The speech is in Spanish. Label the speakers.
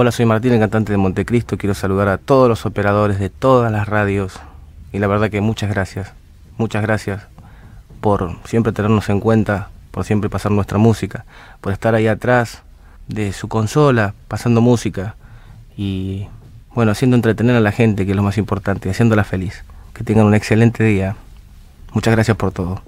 Speaker 1: Hola, soy Martín, el cantante de Montecristo. Quiero saludar a todos los operadores de todas las radios. Y la verdad que muchas gracias. Muchas gracias por siempre tenernos en cuenta, por siempre pasar nuestra música, por estar ahí atrás de su consola, pasando música y, bueno, haciendo entretener a la gente, que es lo más importante, haciéndola feliz. Que tengan un excelente día. Muchas gracias por todo.